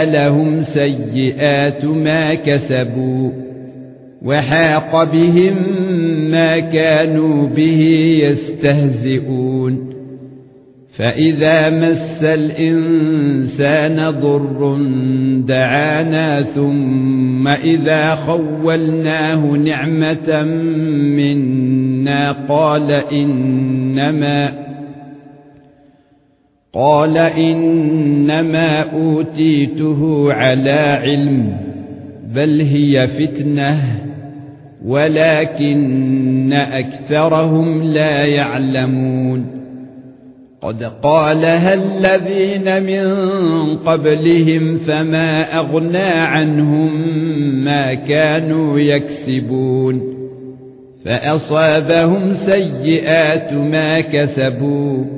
لهم سيئات ما كسبوا وحاق بهم ما كانوا به يستهزئون فاذا مس الانسان ضر دعانا ثم اذا خولناه نعمه منا قال انما قال إنما أوتيته على علم بل هي فتنة ولكن أكثرهم لا يعلمون. قد قالها الذين من قبلهم فما أغنى عنهم ما كانوا يكسبون. فأصابهم سيئات ما كسبوا.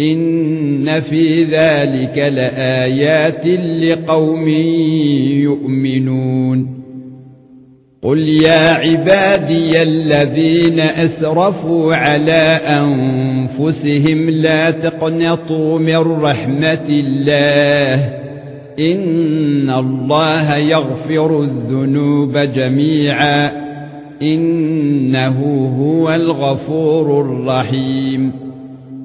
إن في ذلك لآيات لقوم يؤمنون. قل يا عبادي الذين أسرفوا على أنفسهم لا تقنطوا من رحمة الله. إن الله يغفر الذنوب جميعا. إنه هو الغفور الرحيم.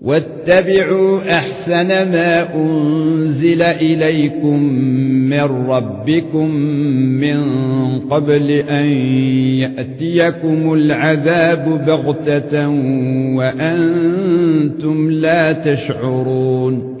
واتبعوا أحسن ما أنزل إليكم من ربكم من قبل أن يأتيكم العذاب بغتة وأنتم لا تشعرون